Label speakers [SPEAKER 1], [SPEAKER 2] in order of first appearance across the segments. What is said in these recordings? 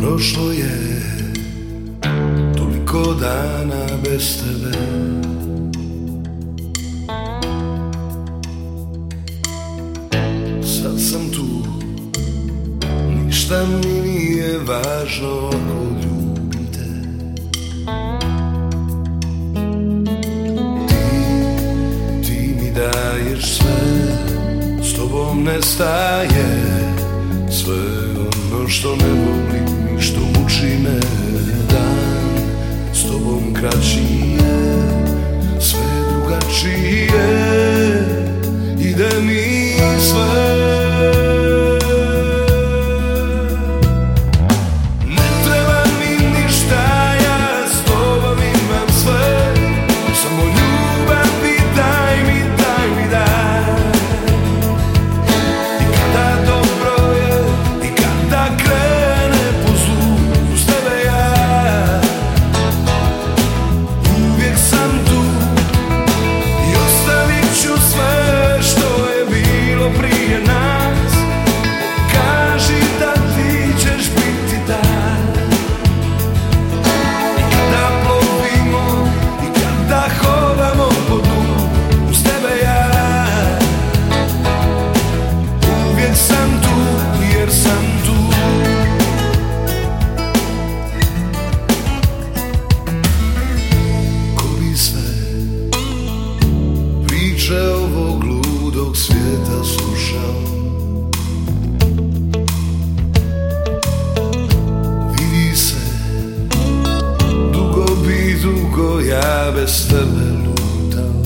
[SPEAKER 1] Prošlo je toliko dana bez tebe. Sad sam tu, ništa mi nije važno ako ljubite. Ti, ti mi daješ sve, s tobom nestaje Sve ono što ne volim i što muči me dan S tobom kraći svijeta slušao. Vidi se Dugo bi dugo ja bez tebe lutao.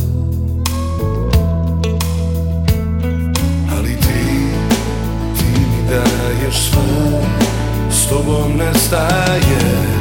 [SPEAKER 1] Ali ti, ti mi daješ sve S tobom nestaje